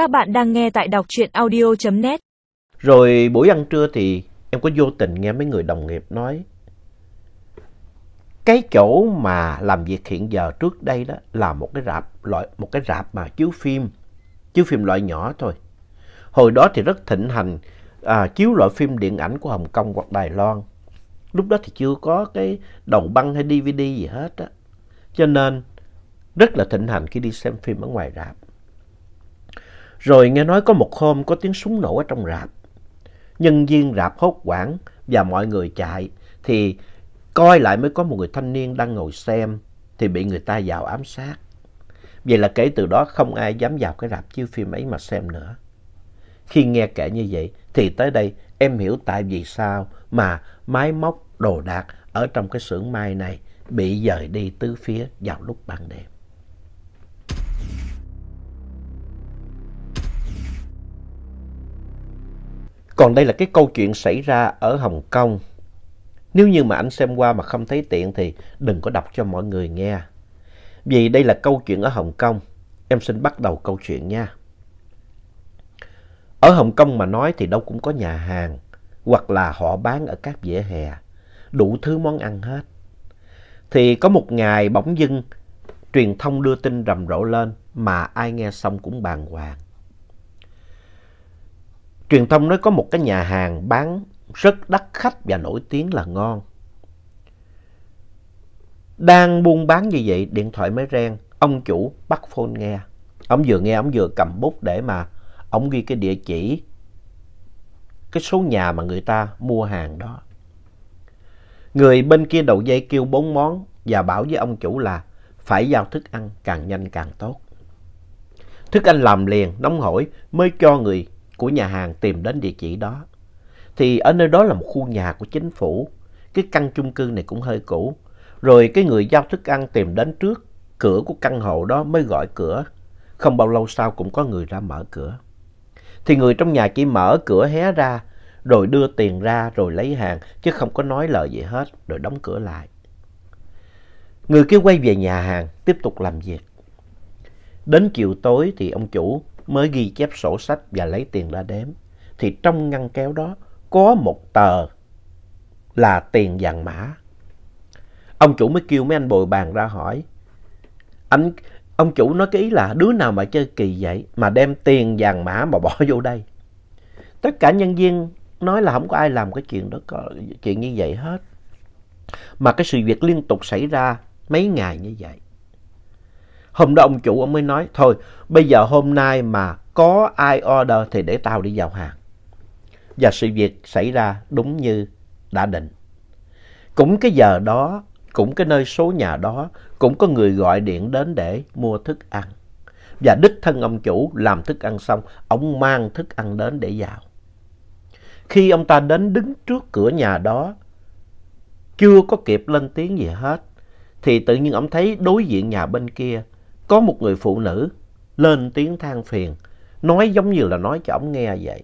Các bạn đang nghe tại đọc truyện audio.net. Rồi buổi ăn trưa thì em có vô tình nghe mấy người đồng nghiệp nói cái chỗ mà làm việc hiện giờ trước đây đó là một cái rạp loại một cái rạp mà chiếu phim chiếu phim loại nhỏ thôi. Hồi đó thì rất thịnh hành à, chiếu loại phim điện ảnh của Hồng Kông hoặc Đài Loan. Lúc đó thì chưa có cái đầu băng hay DVD gì hết á. Cho nên rất là thịnh hành khi đi xem phim ở ngoài rạp rồi nghe nói có một hôm có tiếng súng nổ ở trong rạp nhân viên rạp hốt quảng và mọi người chạy, thì coi lại mới có một người thanh niên đang ngồi xem thì bị người ta vào ám sát. Vậy là kể từ đó không ai dám vào cái rạp chiếu phim ấy mà xem nữa. Khi nghe kể như vậy thì tới đây em hiểu tại vì sao mà máy móc đồ đạc ở trong cái xưởng mai này bị dời đi tứ phía vào lúc ban đêm. Còn đây là cái câu chuyện xảy ra ở Hồng Kông. Nếu như mà anh xem qua mà không thấy tiện thì đừng có đọc cho mọi người nghe. Vì đây là câu chuyện ở Hồng Kông. Em xin bắt đầu câu chuyện nha. Ở Hồng Kông mà nói thì đâu cũng có nhà hàng hoặc là họ bán ở các vỉa hè. Đủ thứ món ăn hết. Thì có một ngày bỗng dưng truyền thông đưa tin rầm rộ lên mà ai nghe xong cũng bàng hoàng. Truyền thông nói có một cái nhà hàng bán rất đắt khách và nổi tiếng là ngon. Đang buôn bán như vậy, điện thoại mới reng, ông chủ bắt phone nghe. Ông vừa nghe, ông vừa cầm bút để mà ông ghi cái địa chỉ, cái số nhà mà người ta mua hàng đó. Người bên kia đầu dây kêu bốn món và bảo với ông chủ là phải giao thức ăn càng nhanh càng tốt. Thức ăn làm liền, nóng hổi mới cho người của nhà hàng tìm đến địa chỉ đó. Thì ở nơi đó là một khu nhà của chính phủ. Cái căn chung cư này cũng hơi cũ. Rồi cái người giao thức ăn tìm đến trước cửa của căn hộ đó mới gọi cửa. Không bao lâu sau cũng có người ra mở cửa. Thì người trong nhà chỉ mở cửa hé ra, rồi đưa tiền ra, rồi lấy hàng, chứ không có nói lời gì hết, rồi đóng cửa lại. Người kia quay về nhà hàng, tiếp tục làm việc. Đến chiều tối thì ông chủ mới ghi chép sổ sách và lấy tiền ra đếm. Thì trong ngăn kéo đó có một tờ là tiền vàng mã. Ông chủ mới kêu mấy anh bồi bàn ra hỏi. Anh, ông chủ nói cái ý là đứa nào mà chơi kỳ vậy mà đem tiền vàng mã mà bỏ vô đây. Tất cả nhân viên nói là không có ai làm cái chuyện đó, có chuyện như vậy hết. Mà cái sự việc liên tục xảy ra mấy ngày như vậy. Hôm đó ông chủ ông mới nói, thôi bây giờ hôm nay mà có ai order thì để tao đi vào hàng. Và sự việc xảy ra đúng như đã định. Cũng cái giờ đó, cũng cái nơi số nhà đó, cũng có người gọi điện đến để mua thức ăn. Và đích thân ông chủ làm thức ăn xong, ông mang thức ăn đến để vào. Khi ông ta đến đứng trước cửa nhà đó, chưa có kịp lên tiếng gì hết, thì tự nhiên ông thấy đối diện nhà bên kia có một người phụ nữ lên tiếng than phiền, nói giống như là nói cho ổng nghe vậy.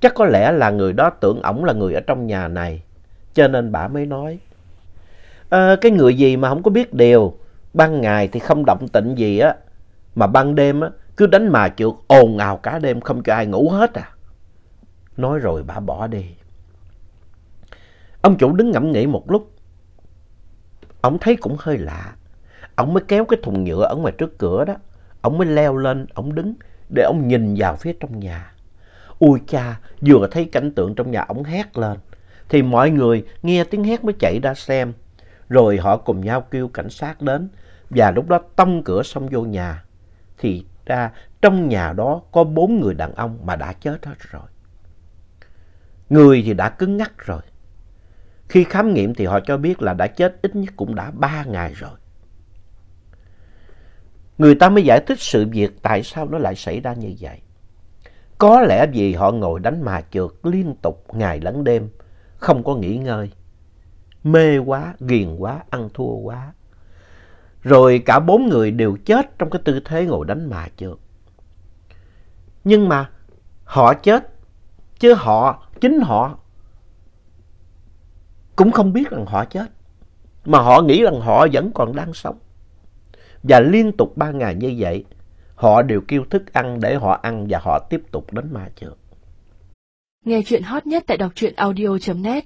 Chắc có lẽ là người đó tưởng ổng là người ở trong nhà này, cho nên bà mới nói. À, cái người gì mà không có biết điều, ban ngày thì không động tĩnh gì á, mà ban đêm á, cứ đánh mà trượt ồn ào cả đêm không cho ai ngủ hết à. Nói rồi bà bỏ đi. Ông chủ đứng ngẫm nghĩ một lúc, ổng thấy cũng hơi lạ. Ông mới kéo cái thùng nhựa ở ngoài trước cửa đó. Ông mới leo lên, ông đứng để ông nhìn vào phía trong nhà. Ui cha, vừa thấy cảnh tượng trong nhà ông hét lên. Thì mọi người nghe tiếng hét mới chạy ra xem. Rồi họ cùng nhau kêu cảnh sát đến. Và lúc đó tông cửa xong vô nhà. Thì ra trong nhà đó có bốn người đàn ông mà đã chết hết rồi. Người thì đã cứng ngắc rồi. Khi khám nghiệm thì họ cho biết là đã chết ít nhất cũng đã ba ngày rồi. Người ta mới giải thích sự việc tại sao nó lại xảy ra như vậy. Có lẽ vì họ ngồi đánh mà trượt liên tục ngày lẫn đêm, không có nghỉ ngơi. Mê quá, ghiền quá, ăn thua quá. Rồi cả bốn người đều chết trong cái tư thế ngồi đánh mà trượt. Nhưng mà họ chết, chứ họ, chính họ cũng không biết rằng họ chết. Mà họ nghĩ rằng họ vẫn còn đang sống. Và liên tục ba ngày như vậy, họ đều kêu thức ăn để họ ăn và họ tiếp tục đến ma trường. Nghe chuyện hot nhất tại đọc truyện audio.net